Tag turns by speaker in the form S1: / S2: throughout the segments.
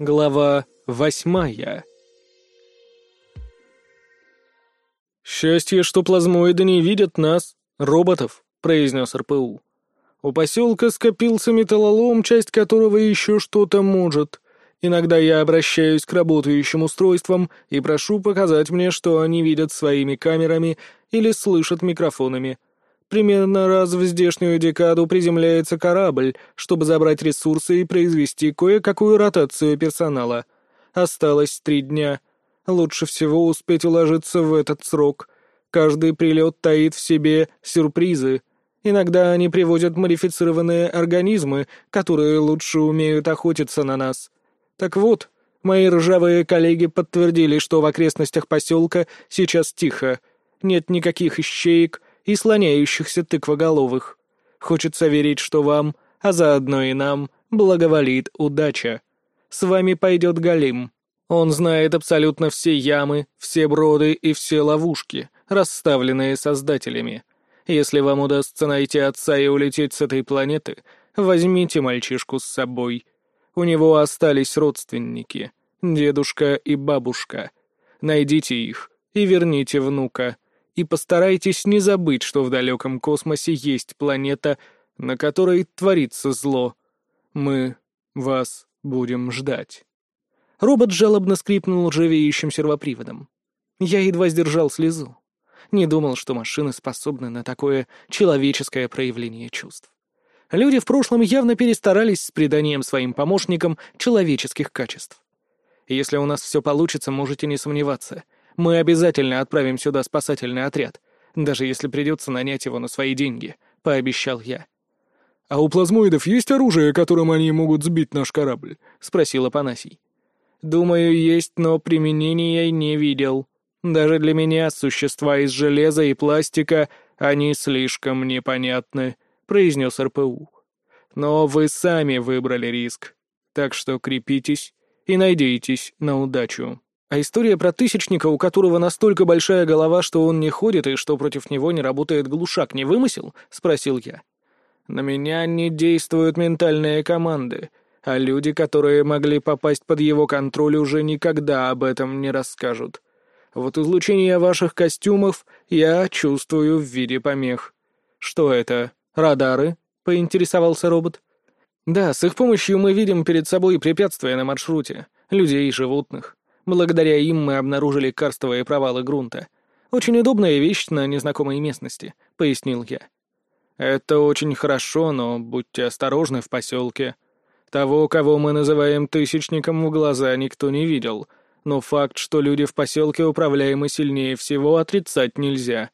S1: Глава восьмая «Счастье, что плазмоиды не видят нас, роботов», — произнес РПУ. «У поселка скопился металлолом, часть которого еще что-то может. Иногда я обращаюсь к работающим устройствам и прошу показать мне, что они видят своими камерами или слышат микрофонами. Примерно раз в здешнюю декаду приземляется корабль, чтобы забрать ресурсы и произвести кое-какую ротацию персонала. Осталось три дня. Лучше всего успеть уложиться в этот срок. Каждый прилет таит в себе сюрпризы. Иногда они привозят модифицированные организмы, которые лучше умеют охотиться на нас. Так вот, мои ржавые коллеги подтвердили, что в окрестностях поселка сейчас тихо. Нет никаких ищеек, и слоняющихся тыквоголовых. Хочется верить, что вам, а заодно и нам, благоволит удача. С вами пойдет Галим. Он знает абсолютно все ямы, все броды и все ловушки, расставленные создателями. Если вам удастся найти отца и улететь с этой планеты, возьмите мальчишку с собой. У него остались родственники, дедушка и бабушка. Найдите их и верните внука и постарайтесь не забыть, что в далеком космосе есть планета, на которой творится зло. Мы вас будем ждать». Робот жалобно скрипнул ржавеющим сервоприводом. Я едва сдержал слезу. Не думал, что машины способны на такое человеческое проявление чувств. Люди в прошлом явно перестарались с приданием своим помощникам человеческих качеств. Если у нас все получится, можете не сомневаться — мы обязательно отправим сюда спасательный отряд, даже если придется нанять его на свои деньги», — пообещал я.
S2: «А у плазмоидов есть оружие, которым они могут сбить наш корабль?» — спросил Апанасий.
S1: «Думаю, есть, но применения не видел. Даже для меня существа из железа и пластика, они слишком непонятны», — произнес РПУ. «Но вы сами выбрали риск, так что крепитесь и надейтесь на удачу». А история про тысячника, у которого настолько большая голова, что он не ходит и что против него не работает глушак, не вымысел? — спросил я. На меня не действуют ментальные команды, а люди, которые могли попасть под его контроль, уже никогда об этом не расскажут. Вот излучение ваших костюмов я чувствую в виде помех. Что это, радары? — поинтересовался робот. Да, с их помощью мы видим перед собой препятствия на маршруте, людей и животных. Благодаря им мы обнаружили карстовые провалы грунта. Очень удобная вещь на незнакомой местности», — пояснил я. «Это очень хорошо, но будьте осторожны в поселке. Того, кого мы называем Тысячником, в глаза никто не видел, но факт, что люди в поселке управляемы сильнее всего, отрицать нельзя.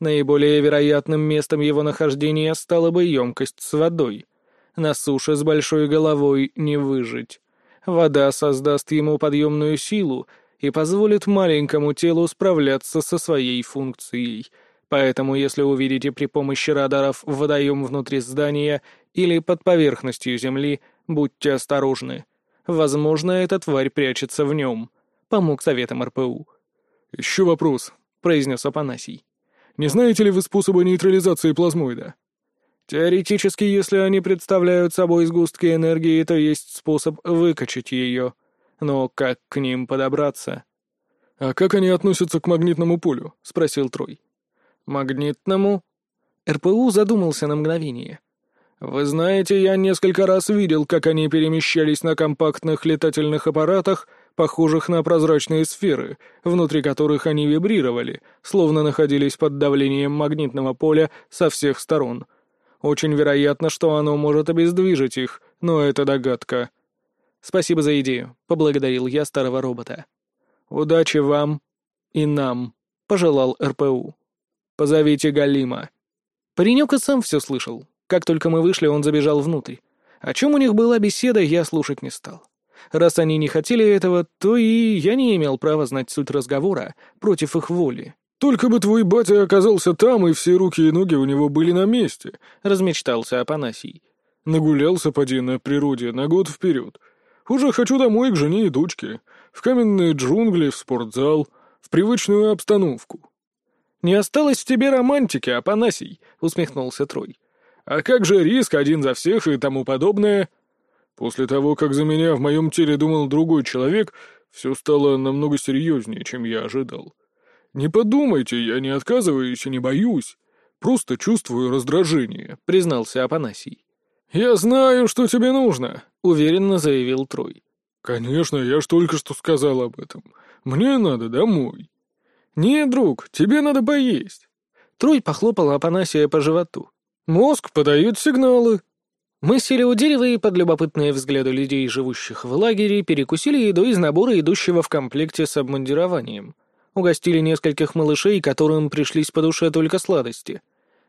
S1: Наиболее вероятным местом его нахождения стала бы емкость с водой. На суше с большой головой не выжить. Вода создаст ему подъемную силу и позволит маленькому телу справляться со своей функцией. Поэтому, если увидите при помощи радаров водоем внутри здания или под поверхностью земли, будьте осторожны. Возможно, эта тварь прячется в нем. Помог советом РПУ.
S2: «Еще вопрос», — произнес Апанасий. «Не знаете ли вы способа нейтрализации плазмоида?»
S1: Теоретически, если они представляют собой сгустки энергии, то есть способ выкачать ее. Но как к ним подобраться?
S2: «А как они относятся к магнитному полю?» — спросил Трой.
S1: «Магнитному?» РПУ задумался на мгновение. «Вы знаете, я несколько раз видел, как они перемещались на компактных летательных аппаратах, похожих на прозрачные сферы, внутри которых они вибрировали, словно находились под давлением магнитного поля со всех сторон» Очень вероятно, что оно может обездвижить их, но это догадка. Спасибо за идею, поблагодарил я старого робота. Удачи вам и нам, пожелал РПУ. Позовите Галима. Паренек и сам все слышал. Как только мы вышли, он забежал внутрь. О чем у них была беседа, я слушать не стал. Раз они не хотели этого, то и я не имел права знать суть разговора против их воли.
S2: «Только бы твой батя оказался там, и все руки и ноги у него были на месте», —
S1: размечтался Апанасий.
S2: «Нагулялся, поди, на природе, на год вперед. Уже хочу домой к жене и дочке, в каменные джунгли, в спортзал, в привычную обстановку».
S1: «Не осталось в тебе романтики, Апанасий», — усмехнулся Трой.
S2: «А как же риск один за всех и тому подобное?» После того, как за меня в моем теле думал другой человек, все стало намного серьезнее, чем я ожидал. Не подумайте, я не отказываюсь и не боюсь. Просто чувствую раздражение», — признался Апанасий. «Я знаю, что тебе нужно», — уверенно заявил Трой. «Конечно, я ж только что сказал об этом. Мне надо домой». «Нет, друг, тебе надо поесть».
S1: Трой похлопал Апанасия по животу.
S2: «Мозг подает сигналы».
S1: Мы сели у дерева и под любопытные взгляды людей, живущих в лагере, перекусили едой из набора, идущего в комплекте с обмундированием. Угостили нескольких малышей, которым пришлись по душе только сладости.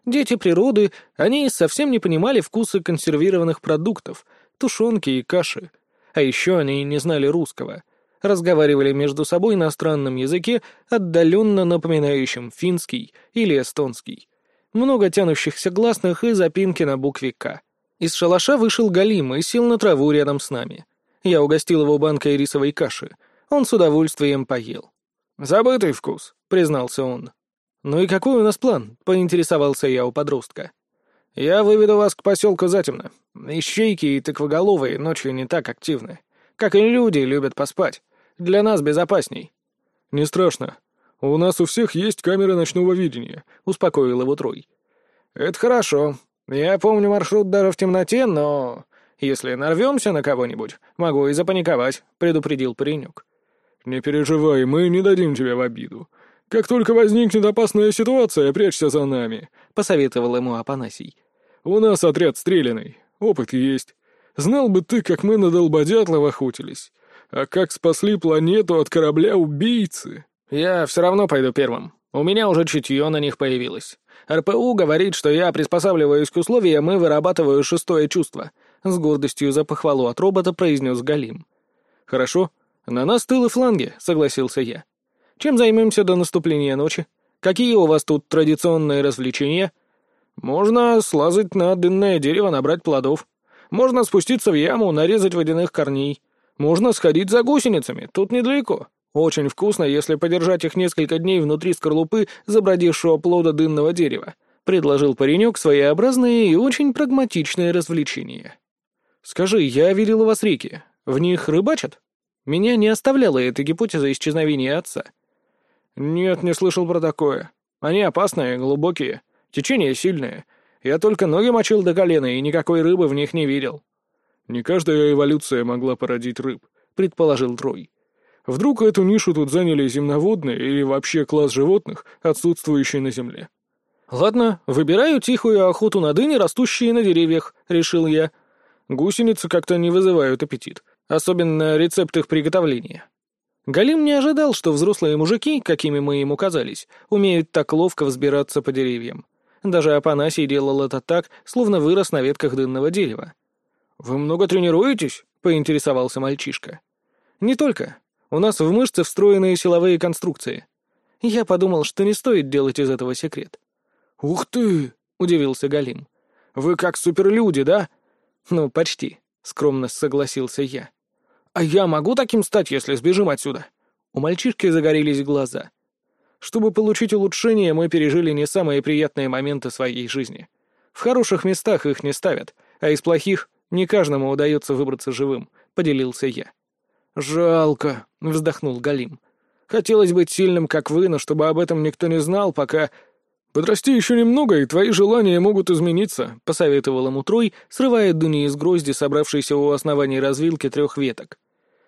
S1: Дети природы, они совсем не понимали вкуса консервированных продуктов, тушенки и каши. А еще они не знали русского. Разговаривали между собой на странном языке, отдаленно напоминающем финский или эстонский. Много тянущихся гласных и запинки на букве «К». Из шалаша вышел Галим и сел на траву рядом с нами. Я угостил его банкой рисовой каши. Он с удовольствием поел.
S2: «Забытый вкус», — признался он.
S1: «Ну и какой у нас план?» — поинтересовался я у подростка.
S2: «Я выведу вас к поселку затемно. Ищейки и тыквоголовые ночью не так активны. Как и люди любят поспать. Для нас безопасней».
S1: «Не страшно. У нас у всех есть камеры ночного видения», — успокоил его Трой.
S2: «Это хорошо. Я помню маршрут даже в темноте, но... Если нарвемся на кого-нибудь, могу и запаниковать», — предупредил паренек.
S1: «Не переживай, мы не дадим тебя в обиду. Как только возникнет опасная ситуация, прячься за нами», — посоветовал ему Апанасий. «У нас отряд стрелянный, опыт есть. Знал бы ты, как мы на долбодятлов охотились. А как спасли планету от корабля-убийцы?»
S2: «Я все равно пойду первым. У меня уже чутье на них появилось. РПУ говорит, что я приспосабливаюсь к условиям и вырабатываю шестое чувство», — с гордостью за похвалу от робота произнес Галим.
S1: «Хорошо. «На нас тылы фланги», — согласился я. «Чем займемся до наступления ночи? Какие у вас тут традиционные развлечения?»
S2: «Можно слазать на дынное дерево, набрать плодов. Можно спуститься в яму, нарезать водяных корней. Можно сходить за гусеницами, тут недалеко. Очень вкусно, если подержать их несколько дней внутри скорлупы забродившего плода дынного дерева», — предложил паренек своеобразное и очень прагматичное развлечение.
S1: «Скажи, я видел у вас реки. В них рыбачат?» Меня не оставляла эта гипотеза исчезновения отца.
S2: «Нет, не слышал про такое. Они опасные, глубокие, течение сильное. Я только ноги мочил до колена и никакой рыбы в них не видел».
S1: «Не каждая эволюция могла породить рыб», — предположил Трой. «Вдруг эту нишу тут заняли земноводные или вообще класс животных, отсутствующий на Земле?»
S2: «Ладно, выбираю тихую охоту на дыни, растущие на деревьях», — решил я. Гусеницы как-то не вызывают аппетит, Особенно рецепт их приготовления. Галим не ожидал, что взрослые мужики, какими мы ему казались, умеют так ловко взбираться по деревьям. Даже Апанасий делал это так, словно вырос на ветках дынного дерева. «Вы много тренируетесь?» — поинтересовался мальчишка. «Не только. У нас в мышцы встроенные силовые конструкции. Я подумал, что не стоит делать из этого секрет».
S1: «Ух ты!» — удивился Галим.
S2: «Вы как суперлюди, да?»
S1: «Ну, почти», — скромно согласился я.
S2: «А я могу таким стать, если сбежим отсюда?»
S1: У мальчишки загорелись глаза. Чтобы получить улучшение, мы пережили не самые приятные моменты своей жизни. В хороших местах их не ставят, а из плохих не каждому удается выбраться живым, — поделился я.
S2: «Жалко», — вздохнул Галим. «Хотелось быть сильным, как вы, но чтобы об этом никто не знал, пока...»
S1: «Подрасти еще немного, и твои желания могут измениться», — посоветовал ему Трой, срывая дуни из грозди, собравшейся у основания развилки трех веток.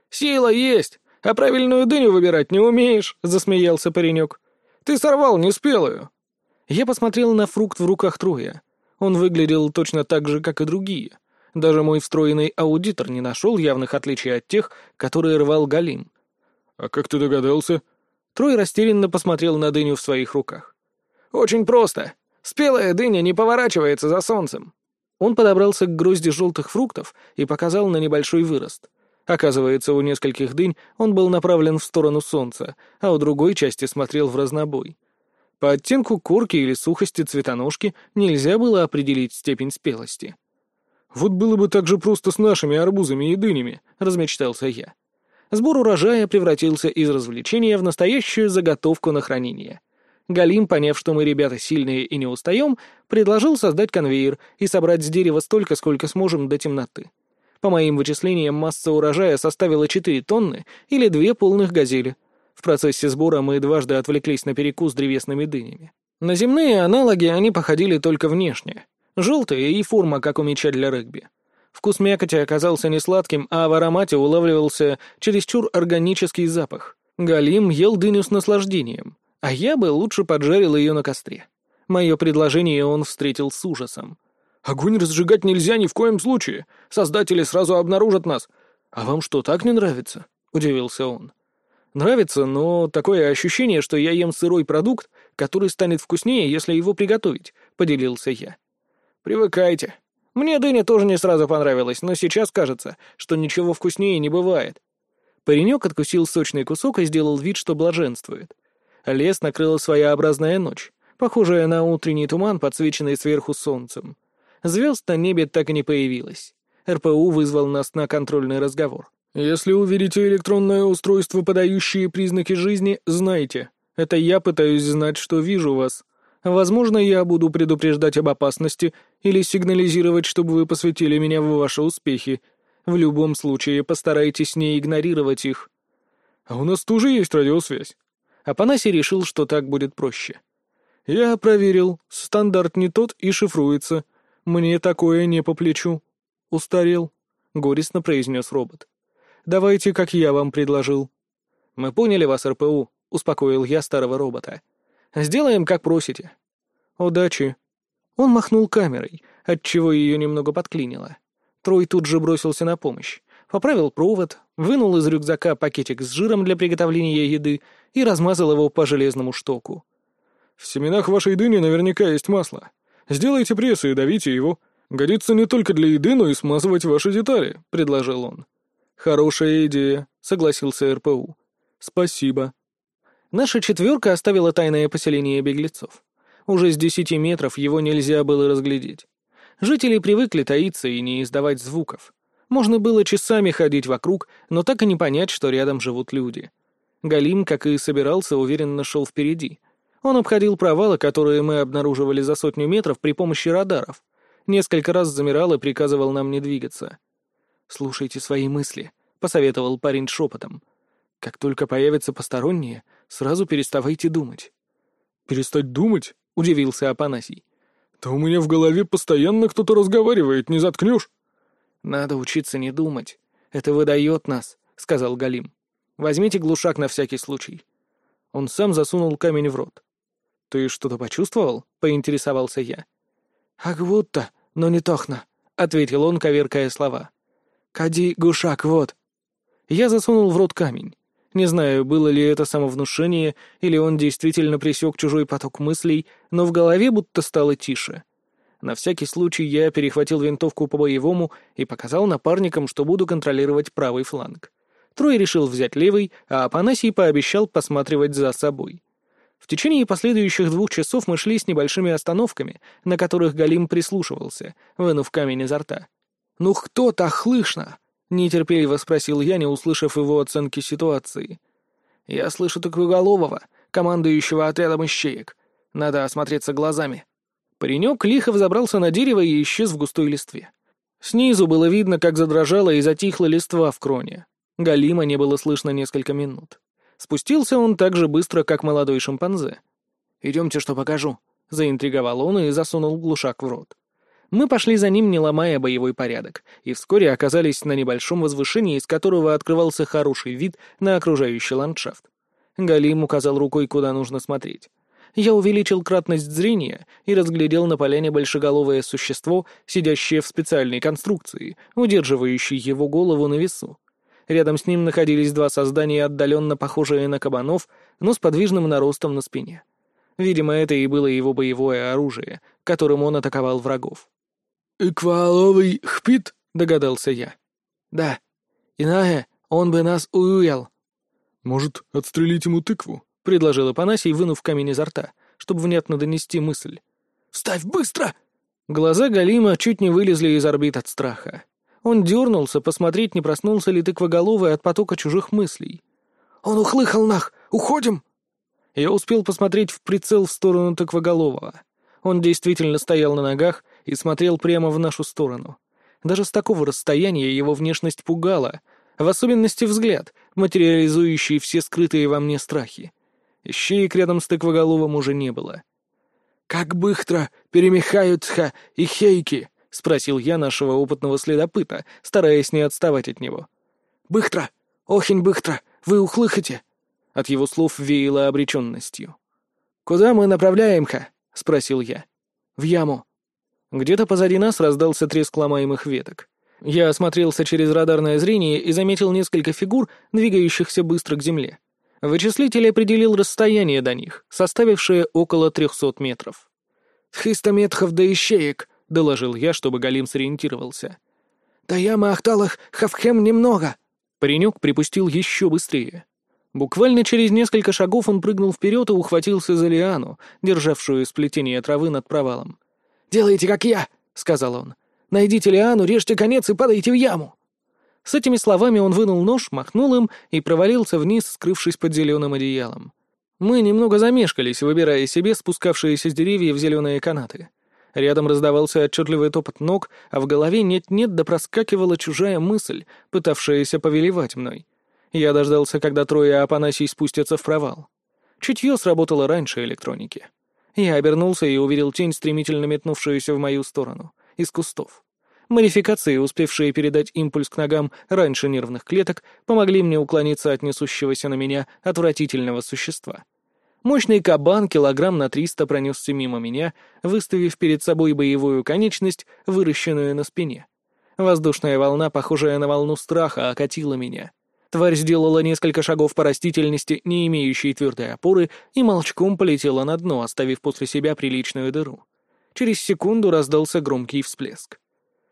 S2: «Сила есть, а правильную дыню выбирать не умеешь», — засмеялся паренек. «Ты сорвал неспелую».
S1: Я посмотрел на фрукт в руках Троя. Он выглядел точно так же, как и другие. Даже мой встроенный аудитор не нашел явных отличий от тех, которые рвал Галим.
S2: «А как ты догадался?»
S1: Трой растерянно посмотрел на дыню в своих руках.
S2: «Очень просто. Спелая дыня не поворачивается за солнцем».
S1: Он подобрался к грозди желтых фруктов и показал на небольшой вырост. Оказывается, у нескольких дынь он был направлен в сторону солнца, а у другой части смотрел в разнобой. По оттенку корки или сухости цветоножки нельзя было определить степень спелости.
S2: «Вот было бы так же просто с нашими арбузами и дынями», — размечтался я.
S1: Сбор урожая превратился из развлечения в настоящую заготовку на хранение. Галим, поняв, что мы ребята сильные и не устаем, предложил создать конвейер и собрать с дерева столько, сколько сможем до темноты.
S2: По моим вычислениям, масса урожая составила 4 тонны или две полных газели. В процессе сбора мы дважды отвлеклись на перекус древесными дынями. На земные аналоги они походили только внешне. Желтые и форма, как у мяча для регби. Вкус мякоти оказался не сладким, а в аромате улавливался чересчур органический запах. Галим ел дыню с наслаждением, а я бы лучше поджарил ее на костре. Мое предложение он встретил с ужасом.
S1: «Огонь разжигать нельзя ни в коем случае. Создатели сразу обнаружат нас. А вам что, так не нравится?» — удивился он.
S2: «Нравится, но такое ощущение, что я ем сырой продукт, который станет вкуснее, если его приготовить», — поделился я.
S1: «Привыкайте. Мне дыня тоже не сразу понравилась, но сейчас кажется, что ничего вкуснее не бывает».
S2: Паренек откусил сочный кусок и сделал вид, что блаженствует. Лес накрыла своеобразная ночь, похожая на утренний туман, подсвеченный сверху солнцем. Звезд на небе так и не появилось. РПУ вызвал нас на контрольный разговор.
S1: «Если увидите электронное устройство, подающее признаки жизни, знайте, это я пытаюсь знать, что вижу вас. Возможно, я буду предупреждать об опасности или сигнализировать, чтобы вы посвятили меня в ваши успехи. В любом случае, постарайтесь не игнорировать их. А у нас тоже есть радиосвязь.
S2: Апанасий решил, что так будет проще.
S1: Я проверил, стандарт не тот и шифруется. Мне такое не по плечу. Устарел, — горестно произнес робот. Давайте, как я вам предложил.
S2: Мы поняли вас, РПУ, — успокоил я старого робота. Сделаем, как просите.
S1: Удачи.
S2: Он махнул камерой, отчего ее немного подклинило. Трой тут же бросился на помощь. Поправил провод, вынул из рюкзака пакетик с жиром для приготовления еды и размазал его по железному штоку.
S1: «В семенах вашей дыни наверняка есть масло. Сделайте пресс и давите его. Годится не только для еды, но и смазывать ваши детали», — предложил он. «Хорошая идея», — согласился РПУ. «Спасибо».
S2: Наша четверка оставила тайное поселение беглецов. Уже с десяти метров его нельзя было разглядеть. Жители привыкли таиться и не издавать звуков. Можно было часами ходить вокруг, но так и не понять, что рядом живут люди. Галим, как и собирался, уверенно шел впереди. Он обходил провалы, которые мы обнаруживали за сотню метров при помощи радаров. Несколько раз замирал и приказывал нам не двигаться. «Слушайте свои мысли», — посоветовал парень шепотом. «Как только появятся посторонние, сразу переставайте думать».
S1: «Перестать думать?» — удивился Апанасий. «Да у меня в голове постоянно кто-то разговаривает, не заткнешь?»
S2: «Надо учиться не думать. Это выдает нас», — сказал Галим. «Возьмите глушак на всякий случай». Он сам засунул камень в рот. «Ты что-то почувствовал?» — поинтересовался я.
S3: «Ах будто, но не тохно», — ответил он, коверкая слова. «Кади гушак, вот».
S2: Я засунул в рот камень. Не знаю, было ли это самовнушение, или он действительно пресек чужой поток мыслей, но в голове будто стало тише. На всякий случай я перехватил винтовку по-боевому и показал напарникам, что буду контролировать правый фланг. Трой решил взять левый, а Апанасий пообещал посматривать за собой. В течение последующих двух часов мы шли с небольшими остановками, на которых Галим прислушивался, вынув камень изо рта. «Ну кто так хлышно?» — нетерпеливо спросил я, не услышав его оценки ситуации. «Я слышу Токвоголового, командующего отрядом ищеек. Надо осмотреться глазами». Паренек лихо взобрался на дерево и исчез в густой листве. Снизу было видно, как задрожала и затихла листва в кроне. Галима не было слышно несколько минут. Спустился он так же быстро, как молодой шимпанзе. «Идемте, что покажу», — заинтриговал он и засунул глушак в рот. Мы пошли за ним, не ломая боевой порядок, и вскоре оказались на небольшом возвышении, из которого открывался хороший вид на окружающий ландшафт. Галим указал рукой, куда нужно смотреть. Я увеличил кратность зрения и разглядел на поляне большеголовое существо, сидящее в специальной конструкции, удерживающей его голову на весу. Рядом с ним находились два создания, отдаленно похожие на кабанов, но с подвижным наростом на спине. Видимо, это и было его боевое оружие, которым он атаковал врагов.
S3: «Экваловый хпит?»
S2: — догадался я.
S3: «Да. Иначе он бы нас уюял».
S1: «Может, отстрелить ему тыкву?»
S2: — предложил Апанасий, вынув камень изо рта, чтобы внятно донести мысль.
S3: «Вставь быстро!»
S2: Глаза Галима чуть не вылезли из орбит от страха. Он дернулся, посмотреть, не проснулся ли тыквоголовый от потока чужих мыслей.
S3: «Он ухлыхал нах! Уходим!»
S2: Я успел посмотреть в прицел в сторону тыквоголового. Он действительно стоял на ногах и смотрел прямо в нашу сторону. Даже с такого расстояния его внешность пугала, в особенности взгляд, материализующий все скрытые во мне страхи. Ищеек рядом с тыквоголовым уже не было.
S3: «Как быстро перемехаются и хейки?» — спросил я нашего опытного следопыта, стараясь не отставать от него. «Быстро! Очень быстро! Вы ухлыхаете!»
S2: От его слов веяло обреченностью.
S3: «Куда мы направляемся?» — спросил я.
S2: «В яму». Где-то позади нас раздался треск ломаемых веток. Я осмотрелся через радарное зрение и заметил несколько фигур, двигающихся быстро к земле. Вычислитель определил расстояние до них, составившее около трехсот метров.
S3: «Триста метров до ищеек», —
S2: доложил я, чтобы Галим сориентировался.
S3: «Да я Махталах Хавхем немного».
S2: Паренек припустил еще быстрее. Буквально через несколько шагов он прыгнул вперед и ухватился за лиану, державшую сплетение травы над провалом.
S3: «Делайте, как я», — сказал он. «Найдите лиану, режьте конец и падайте в яму».
S2: С этими словами он вынул нож, махнул им и провалился вниз, скрывшись под зеленым одеялом. Мы немного замешкались, выбирая себе спускавшиеся с деревьев зеленые канаты. Рядом раздавался отчетливый топот ног, а в голове нет-нет да проскакивала чужая мысль, пытавшаяся повелевать мной. Я дождался, когда трое Апанасий спустятся в провал. Чутье сработало раньше электроники. Я обернулся и увидел тень, стремительно метнувшуюся в мою сторону, из кустов. Модификации, успевшие передать импульс к ногам раньше нервных клеток, помогли мне уклониться от несущегося на меня отвратительного существа. Мощный кабан килограмм на триста пронесся мимо меня, выставив перед собой боевую конечность, выращенную на спине. Воздушная волна, похожая на волну страха, окатила меня. Тварь сделала несколько шагов по растительности, не имеющей твердой опоры, и молчком полетела на дно, оставив после себя приличную дыру. Через секунду раздался громкий всплеск.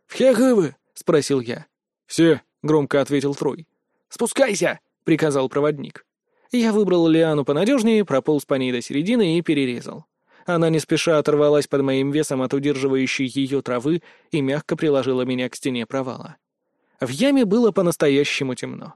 S3: «Все живы?» — спросил я.
S2: «Все», — громко ответил Трой.
S3: «Спускайся!» — приказал проводник.
S2: Я выбрал лиану понадежнее, прополз по ней до середины и перерезал. Она не спеша оторвалась под моим весом от удерживающей ее травы и мягко приложила меня к стене провала. В яме было по-настоящему темно.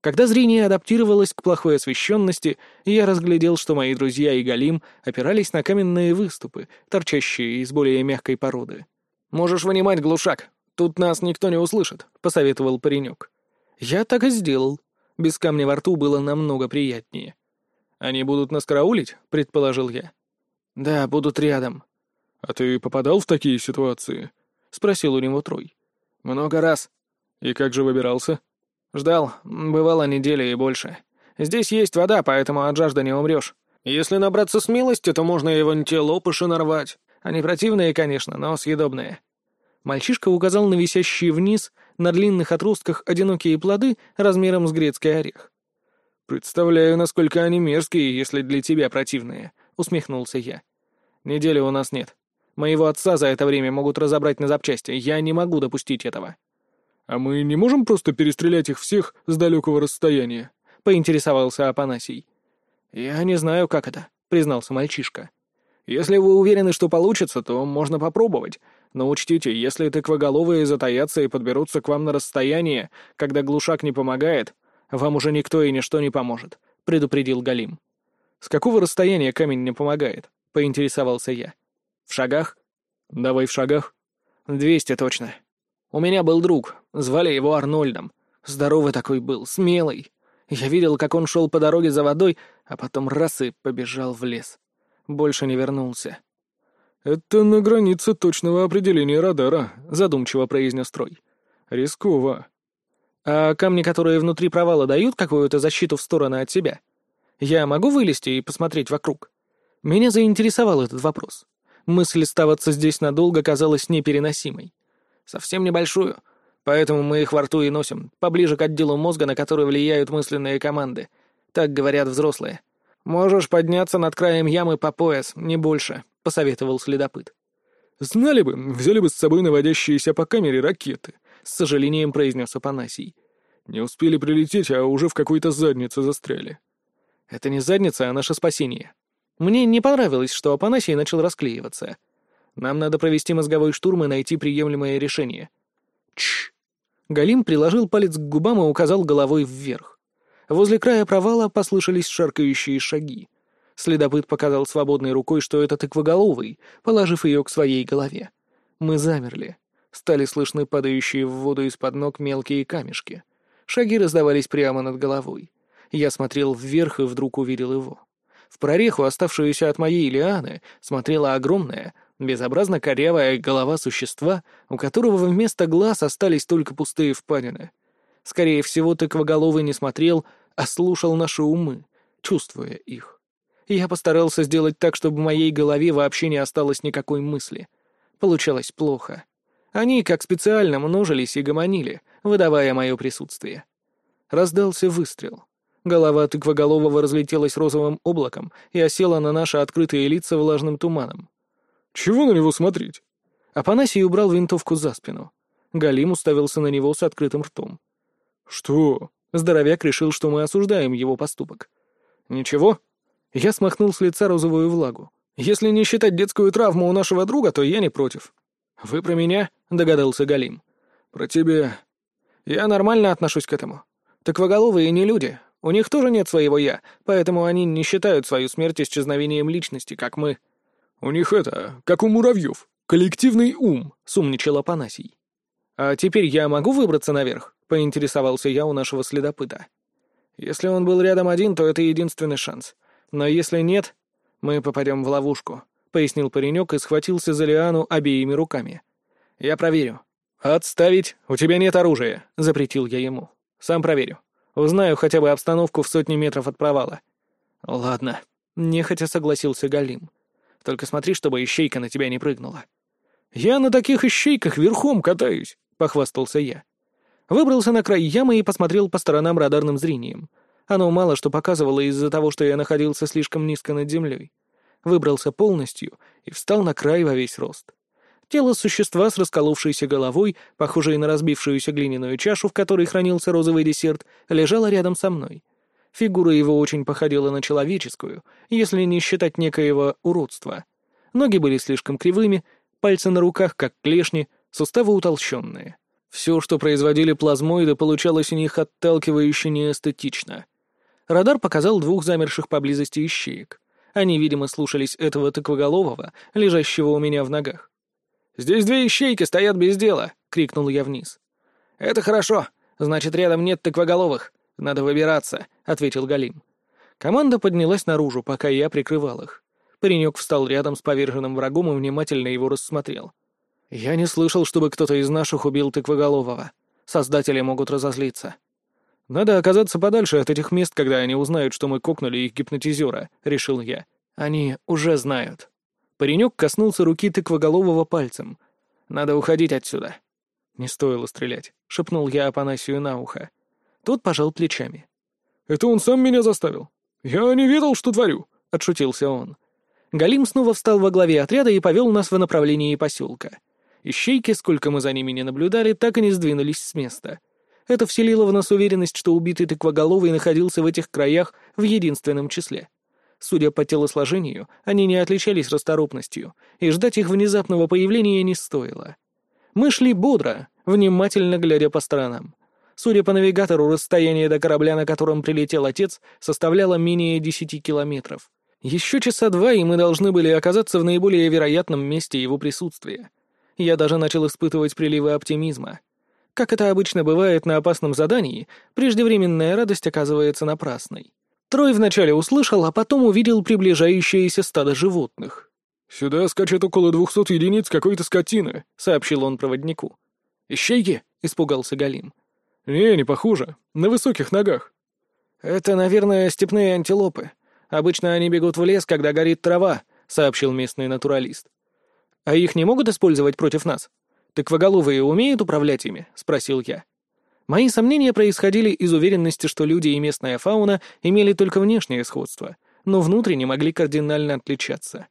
S2: Когда зрение адаптировалось к плохой освещенности, я разглядел, что мои друзья и Галим опирались на каменные выступы, торчащие из более мягкой породы. «Можешь вынимать глушак, тут нас никто не услышит», — посоветовал паренек. Я так и сделал. Без камня во рту было намного приятнее. «Они будут нас караулить?» — предположил я.
S3: «Да, будут рядом».
S1: «А ты попадал в такие ситуации?»
S2: — спросил у него Трой.
S3: «Много раз».
S1: «И как же выбирался?»
S2: «Ждал. Бывало недели и больше. Здесь есть вода, поэтому от жажды не умрешь. Если набраться смелости, то можно и вон те лопыши нарвать. Они противные, конечно, но съедобные». Мальчишка указал на висящие вниз, на длинных отростках, одинокие плоды размером с грецкий орех.
S1: «Представляю, насколько они мерзкие, если для тебя противные», — усмехнулся я.
S2: «Недели у нас нет. Моего отца за это время могут разобрать на запчасти. Я не могу допустить этого».
S1: «А мы не можем просто перестрелять их всех с далекого расстояния?»
S2: — поинтересовался Апанасий.
S3: «Я не знаю, как это», — признался мальчишка.
S2: «Если вы уверены, что получится, то можно попробовать. Но учтите, если тыквоголовые затаятся и подберутся к вам на расстояние, когда глушак не помогает, вам уже никто и ничто не поможет», — предупредил Галим. «С какого расстояния камень не помогает?» — поинтересовался я. «В шагах?»
S1: «Давай в шагах».
S2: «Двести точно. У меня был друг, звали его Арнольдом. Здоровый такой был, смелый. Я видел, как он шел по дороге за водой, а потом раз и побежал в лес. Больше не вернулся.
S1: «Это на границе точного определения радара», — задумчиво произнес Трой. «Рисково».
S2: «А камни, которые внутри провала, дают какую-то защиту в сторону от себя? Я могу вылезти и посмотреть вокруг?» Меня заинтересовал этот вопрос. Мысль оставаться здесь надолго казалась непереносимой. Совсем небольшую. Поэтому мы их во рту и носим, поближе к отделу мозга, на который влияют мысленные команды. Так говорят взрослые. Можешь подняться над краем ямы по пояс, не больше, — посоветовал следопыт.
S1: «Знали бы, взяли бы с собой наводящиеся по камере ракеты», — с сожалением произнес Апанасий. «Не успели прилететь, а уже в какой-то заднице застряли».
S2: «Это не задница, а наше спасение. Мне не понравилось, что Апанасий начал расклеиваться. Нам надо провести мозговой штурм и найти приемлемое решение. Чш. Галим приложил палец к губам и указал головой вверх. Возле края провала послышались шаркающие шаги. Следопыт показал свободной рукой, что это тыквоголовый, положив ее к своей голове. Мы замерли. Стали слышны падающие в воду из-под ног мелкие камешки. Шаги раздавались прямо над головой. Я смотрел вверх и вдруг увидел его. В прореху, оставшуюся от моей лианы, смотрела огромная, безобразно корявая голова существа, у которого вместо глаз остались только пустые впадины. Скорее всего, тыквоголовый не смотрел, а слушал наши умы, чувствуя их. Я постарался сделать так, чтобы в моей голове вообще не осталось никакой мысли. Получалось плохо. Они, как специально, множились и гомонили, выдавая мое присутствие. Раздался выстрел. Голова тыквоголового разлетелась розовым облаком и осела на наши открытые лица влажным туманом.
S1: «Чего на него смотреть?»
S2: Апанасий убрал винтовку за спину. Галим уставился на него с открытым ртом.
S1: «Что?»
S2: Здоровяк решил, что мы осуждаем его поступок. «Ничего». Я смахнул с лица розовую влагу. «Если не считать детскую травму у нашего друга, то я не против». «Вы про меня?» — догадался Галим.
S1: «Про тебя».
S2: «Я нормально отношусь к этому. Тыквоголовые не люди. У них тоже нет своего «я», поэтому они не считают свою смерть исчезновением личности, как мы».
S1: «У них это, как у муравьев, коллективный ум», — сумничал Апанасий.
S2: «А теперь я могу выбраться наверх?» — поинтересовался я у нашего следопыта. «Если он был рядом один, то это единственный шанс. Но если нет, мы попадем в ловушку», — пояснил паренек и схватился за лиану обеими руками. «Я проверю». «Отставить! У тебя нет оружия!» — запретил я ему. «Сам проверю. Узнаю хотя бы обстановку в сотни метров от провала». «Ладно», — нехотя согласился Галим. «Только смотри, чтобы ищейка на тебя не прыгнула».
S1: «Я на таких ищейках верхом катаюсь», — похвастался я.
S2: Выбрался на край ямы и посмотрел по сторонам радарным зрением. Оно мало что показывало из-за того, что я находился слишком низко над землей. Выбрался полностью и встал на край во весь рост. Тело существа с расколовшейся головой, похожей на разбившуюся глиняную чашу, в которой хранился розовый десерт, лежало рядом со мной. Фигура его очень походила на человеческую, если не считать некоего уродства. Ноги были слишком кривыми, пальцы на руках как клешни, суставы утолщенные. Все, что производили плазмоиды, получалось у них отталкивающе неэстетично. Радар показал двух замерших поблизости ищеек. Они, видимо, слушались этого тыквоголового, лежащего у меня в ногах.
S1: «Здесь две ищейки стоят без дела!» — крикнул я вниз.
S2: «Это хорошо. Значит, рядом нет тыквоголовых. Надо выбираться», — ответил Галим. Команда поднялась наружу, пока я прикрывал их. Паренек встал рядом с поверженным врагом и внимательно его рассмотрел. «Я не слышал, чтобы кто-то из наших убил тыквоголового. Создатели могут разозлиться». «Надо оказаться подальше от этих мест, когда они узнают, что мы кокнули их гипнотизера», — решил я. «Они уже знают». Паренек коснулся руки тыквоголового пальцем. «Надо уходить отсюда». «Не стоило стрелять», — шепнул я Апанасию на ухо. Тот пожал плечами.
S1: «Это он сам меня заставил. Я не ведал, что творю», — отшутился он.
S2: Галим снова встал во главе отряда и повел нас в направлении поселка. Ищейки, сколько мы за ними не наблюдали, так и не сдвинулись с места. Это вселило в нас уверенность, что убитый тыквоголовый находился в этих краях в единственном числе. Судя по телосложению, они не отличались расторопностью, и ждать их внезапного появления не стоило. Мы шли бодро, внимательно глядя по сторонам. Судя по навигатору, расстояние до корабля, на котором прилетел отец, составляло менее десяти километров. Еще часа два, и мы должны были оказаться в наиболее вероятном месте его присутствия. Я даже начал испытывать приливы оптимизма. Как это обычно бывает на опасном задании, преждевременная радость оказывается напрасной. Трой вначале услышал, а потом увидел приближающееся стадо животных.
S1: «Сюда скачет около двухсот единиц какой-то скотины», — сообщил он проводнику.
S2: «Ищейки?» — испугался Галим.
S1: «Не, не похоже. На высоких ногах».
S2: «Это, наверное, степные антилопы. Обычно они бегут в лес, когда горит трава», — сообщил местный натуралист. «А их не могут использовать против нас? Тыквоголовые умеют управлять ими?» — спросил я. Мои сомнения происходили из уверенности, что люди и местная фауна имели только внешнее сходство, но внутренне могли кардинально отличаться.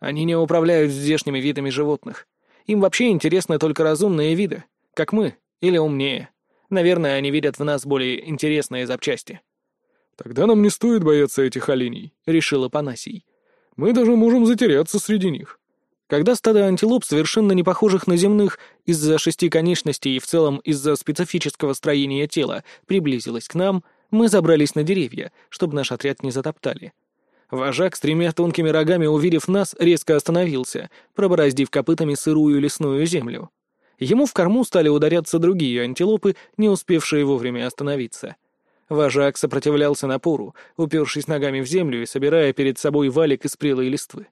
S2: Они не управляют здешними видами животных. Им вообще интересны только разумные виды, как мы, или умнее. Наверное, они видят в нас более интересные запчасти.
S1: «Тогда нам не стоит бояться этих оленей», — решил Апанасий. «Мы даже можем затеряться среди них».
S2: Когда стадо антилоп, совершенно не похожих на земных, из-за шести конечностей и в целом из-за специфического строения тела, приблизилось к нам, мы забрались на деревья, чтобы наш отряд не затоптали. Вожак с тремя тонкими рогами, увидев нас, резко остановился, пробороздив копытами сырую лесную землю. Ему в корму стали ударяться другие антилопы, не успевшие вовремя остановиться. Вожак сопротивлялся напору, упершись ногами в землю и собирая перед собой валик из прелой листвы.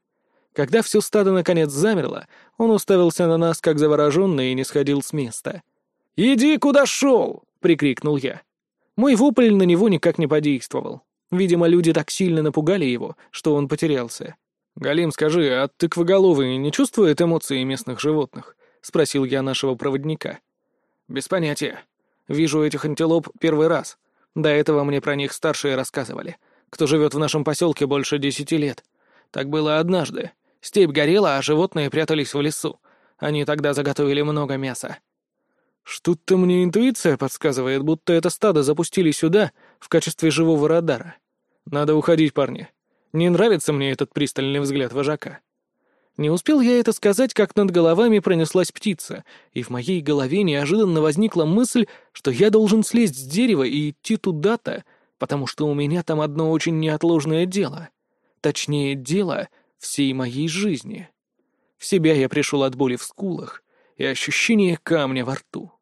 S2: Когда все стадо наконец замерло, он уставился на нас, как завороженный, и не сходил с места. «Иди, куда шел!» — прикрикнул я. Мой вопль на него никак не подействовал. Видимо, люди так сильно напугали его, что он потерялся. «Галим, скажи, а тыквоголовый не чувствует эмоции местных животных?» — спросил я нашего проводника. «Без понятия. Вижу этих антилоп первый раз. До этого мне про них старшие рассказывали, кто живет в нашем поселке больше десяти лет. Так было однажды. Степь горела, а животные прятались в лесу. Они тогда заготовили много мяса. Что-то мне интуиция подсказывает, будто это стадо запустили сюда в качестве живого радара. Надо уходить, парни. Не нравится мне этот пристальный взгляд вожака. Не успел я это сказать, как над головами пронеслась птица, и в моей голове неожиданно возникла мысль, что я должен слезть с дерева и идти туда-то, потому что у меня там одно очень неотложное дело. Точнее, дело всей моей жизни. В себя я пришел от боли в скулах и ощущения камня во рту.